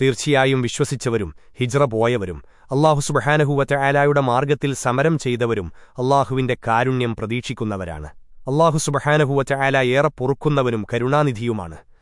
തീർച്ചയായും വിശ്വസിച്ചവരും ഹിജ്റ പോയവരും അള്ളാഹു സുബഹാനഹുവറ്റ ആലായുടെ മാർഗത്തിൽ സമരം ചെയ്തവരും അള്ളാഹുവിന്റെ കാരുണ്യം പ്രതീക്ഷിക്കുന്നവരാണ്. അള്ളാഹു സുബഹാനഹുവറ്റ ആല ഏറെ പൊറുക്കുന്നവനും കരുണാനിധിയുമാണ്.